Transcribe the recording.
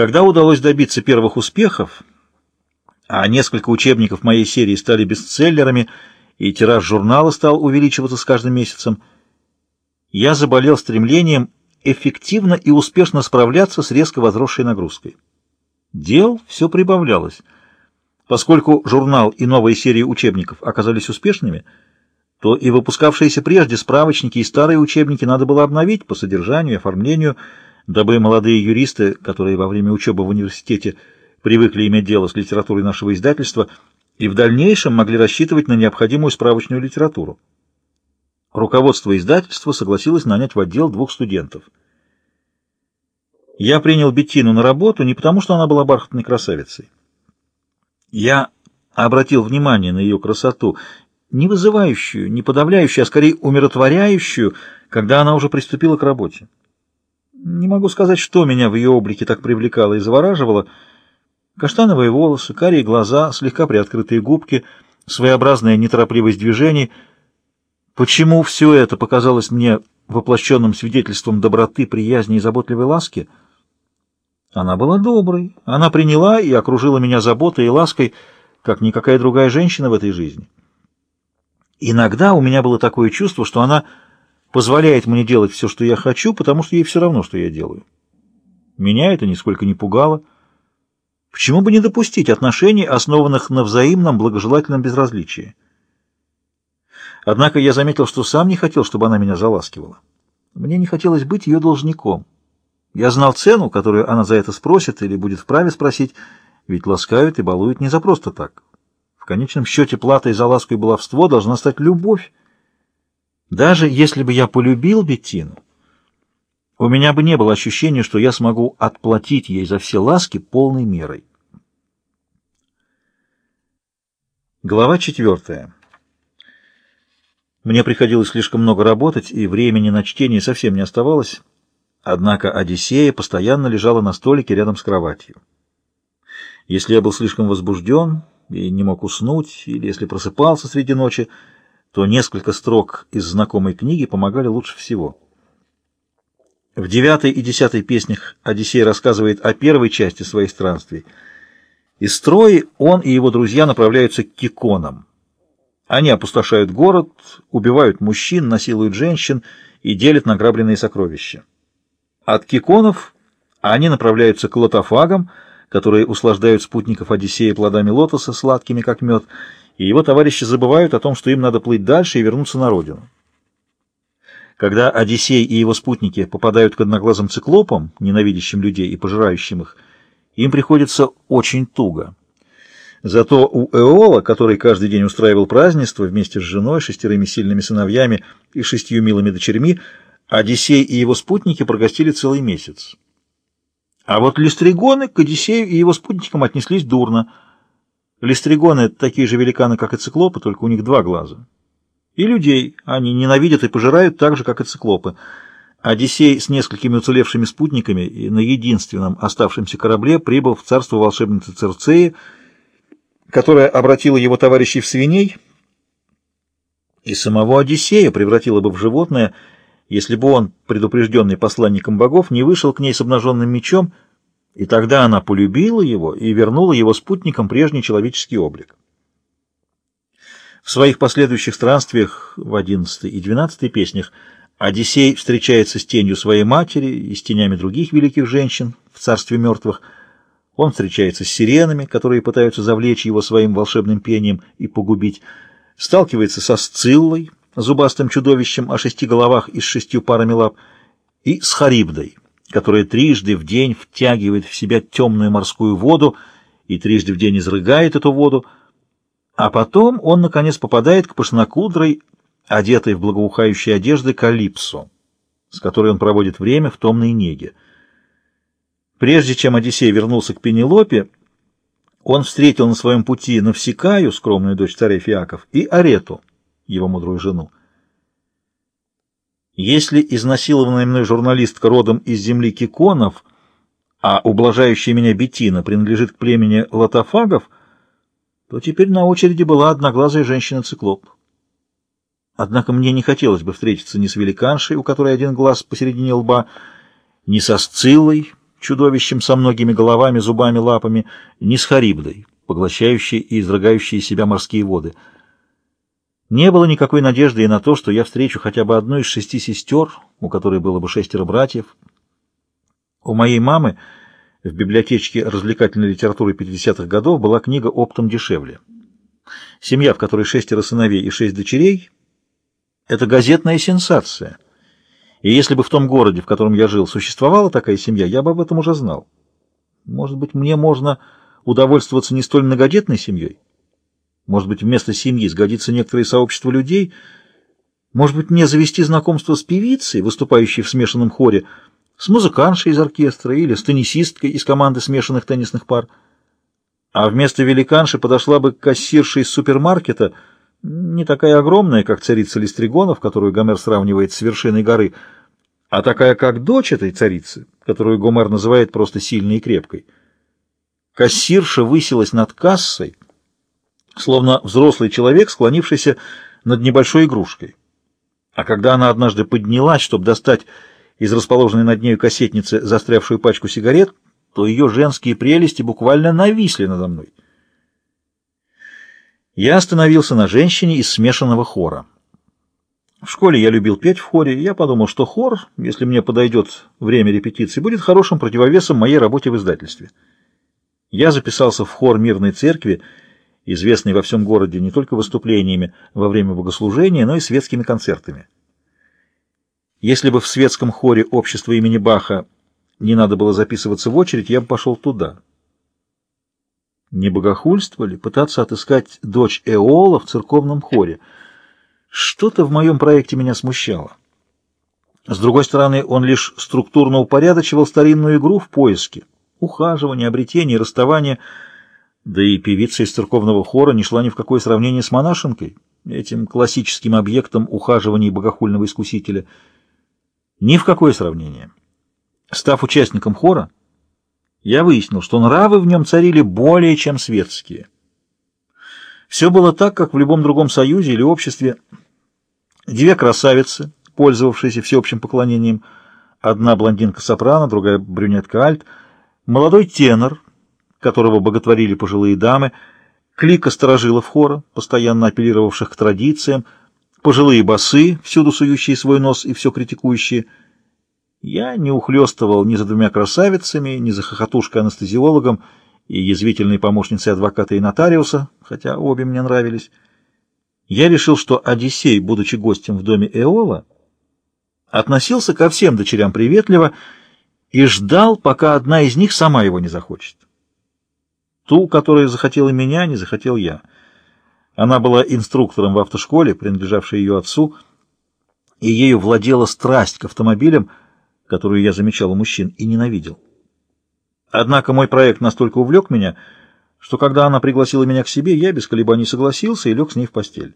Когда удалось добиться первых успехов, а несколько учебников моей серии стали бестселлерами, и тираж журнала стал увеличиваться с каждым месяцем, я заболел стремлением эффективно и успешно справляться с резко возросшей нагрузкой. Дел все прибавлялось. Поскольку журнал и новые серии учебников оказались успешными, то и выпускавшиеся прежде справочники и старые учебники надо было обновить по содержанию и оформлению, дабы молодые юристы, которые во время учебы в университете привыкли иметь дело с литературой нашего издательства, и в дальнейшем могли рассчитывать на необходимую справочную литературу. Руководство издательства согласилось нанять в отдел двух студентов. Я принял Беттину на работу не потому, что она была бархатной красавицей. Я обратил внимание на ее красоту, не вызывающую, не подавляющую, а скорее умиротворяющую, когда она уже приступила к работе. Не могу сказать, что меня в ее облике так привлекало и завораживало. Каштановые волосы, карие глаза, слегка приоткрытые губки, своеобразная неторопливость движений. Почему все это показалось мне воплощенным свидетельством доброты, приязни и заботливой ласки? Она была доброй. Она приняла и окружила меня заботой и лаской, как никакая другая женщина в этой жизни. Иногда у меня было такое чувство, что она позволяет мне делать все, что я хочу, потому что ей все равно, что я делаю. Меня это нисколько не пугало. Почему бы не допустить отношений, основанных на взаимном благожелательном безразличии? Однако я заметил, что сам не хотел, чтобы она меня заласкивала. Мне не хотелось быть ее должником. Я знал цену, которую она за это спросит или будет вправе спросить, ведь ласкают и балуют не за просто так. В конечном счете платой за ласку и баловство должна стать любовь, даже если бы я полюбил Беттину, у меня бы не было ощущения, что я смогу отплатить ей за все ласки полной мерой. Глава четвертая. Мне приходилось слишком много работать, и времени на чтение совсем не оставалось, однако Одиссея постоянно лежала на столике рядом с кроватью. Если я был слишком возбужден и не мог уснуть, или если просыпался среди ночи, то несколько строк из знакомой книги помогали лучше всего. В девятой и десятой песнях Одиссей рассказывает о первой части своих странствий. Из строи он и его друзья направляются к Киконам. Они опустошают город, убивают мужчин, насилуют женщин и делят награбленные сокровища. От Киконов они направляются к лотофагам, которые услаждают спутников Одиссея плодами лотоса, сладкими как мед, и его товарищи забывают о том, что им надо плыть дальше и вернуться на родину. Когда Одиссей и его спутники попадают к одноглазым циклопам, ненавидящим людей и пожирающим их, им приходится очень туго. Зато у Эола, который каждый день устраивал празднество вместе с женой, шестерыми сильными сыновьями и шестью милыми дочерьми, Одиссей и его спутники прогостили целый месяц. А вот листригоны к Одиссею и его спутникам отнеслись дурно – Листригоны — такие же великаны, как и циклопы, только у них два глаза. И людей они ненавидят и пожирают так же, как и циклопы. Одиссей с несколькими уцелевшими спутниками и на единственном оставшемся корабле прибыл в царство волшебницы Церцеи, которая обратила его товарищей в свиней, и самого Одиссея превратила бы в животное, если бы он, предупрежденный посланником богов, не вышел к ней с обнаженным мечом — и тогда она полюбила его и вернула его спутникам прежний человеческий облик. В своих последующих странствиях в одиннадцатой и двенадцатой песнях Одиссей встречается с тенью своей матери и с тенями других великих женщин в царстве мертвых. Он встречается с сиренами, которые пытаются завлечь его своим волшебным пением и погубить, сталкивается со Сциллой, зубастым чудовищем о шести головах и с шестью парами лап, и с Харибдой, которая трижды в день втягивает в себя темную морскую воду и трижды в день изрыгает эту воду, а потом он, наконец, попадает к пышнокудрой, одетой в благоухающие одежды, Калипсо, с которой он проводит время в томной неге. Прежде чем Одиссей вернулся к Пенелопе, он встретил на своем пути Навсекаю, скромную дочь царя Фиаков, и Арету, его мудрую жену. Если изнасилованная мной журналистка родом из земли Киконов, а ублажающая меня Бетина принадлежит к племени лотофагов, то теперь на очереди была одноглазая женщина-циклоп. Однако мне не хотелось бы встретиться ни с великаншей, у которой один глаз посередине лба, ни со Сциллой, чудовищем со многими головами, зубами, лапами, ни с Харибдой, поглощающей и изрыгающей из себя морские воды. Не было никакой надежды и на то, что я встречу хотя бы одну из шести сестер, у которой было бы шестеро братьев. У моей мамы в библиотечке развлекательной литературы 50-х годов была книга «Оптом дешевле». Семья, в которой шестеро сыновей и шесть дочерей, это газетная сенсация. И если бы в том городе, в котором я жил, существовала такая семья, я бы об этом уже знал. Может быть, мне можно удовольствоваться не столь многодетной семьей? Может быть, вместо семьи сгодится некоторое сообщество людей? Может быть, мне завести знакомство с певицей, выступающей в смешанном хоре, с музыканшей из оркестра или с теннисисткой из команды смешанных теннисных пар? А вместо великанши подошла бы кассирша из супермаркета, не такая огромная, как царица Листригонов, которую Гомер сравнивает с вершиной горы, а такая, как дочь этой царицы, которую Гомер называет просто сильной и крепкой. Кассирша высилась над кассой, словно взрослый человек, склонившийся над небольшой игрушкой. А когда она однажды поднялась, чтобы достать из расположенной над нею кассетницы застрявшую пачку сигарет, то ее женские прелести буквально нависли надо мной. Я остановился на женщине из смешанного хора. В школе я любил петь в хоре, и я подумал, что хор, если мне подойдет время репетиции, будет хорошим противовесом моей работе в издательстве. Я записался в хор мирной церкви, известный во всем городе не только выступлениями во время богослужения, но и светскими концертами. Если бы в светском хоре общества имени Баха не надо было записываться в очередь, я бы пошел туда. Не богохульство ли пытаться отыскать дочь Эола в церковном хоре? Что-то в моем проекте меня смущало. С другой стороны, он лишь структурно упорядочивал старинную игру в поиске, ухаживание, обретение, расставание, да и певица из церковного хора не шла ни в какое сравнение с монашенкой, этим классическим объектом ухаживания богохульного искусителя. Ни в какое сравнение. Став участником хора, я выяснил, что нравы в нем царили более чем светские. Все было так, как в любом другом союзе или обществе. Две красавицы, пользовавшиеся всеобщим поклонением, одна блондинка-сопрано, другая брюнетка-альт, молодой тенор, которого боготворили пожилые дамы, клика сторожилов хора, постоянно апеллировавших к традициям, пожилые басы, всюду сующие свой нос и все критикующие – я не ухлёстывал ни за двумя красавицами, ни за хохотушкой-анестезиологом и язвительной помощницей адвоката и нотариуса, хотя обе мне нравились. Я решил, что Одиссей, будучи гостем в доме Эола, относился ко всем дочерям приветливо и ждал, пока одна из них сама его не захочет. Ту, которая захотела меня, не захотел я. Она была инструктором в автошколе, принадлежавшей ее отцу, и ею владела страсть к автомобилям, которую я замечал у мужчин и ненавидел. Однако мой проект настолько увлек меня, что когда она пригласила меня к себе, я без колебаний согласился и лег с ней в постель.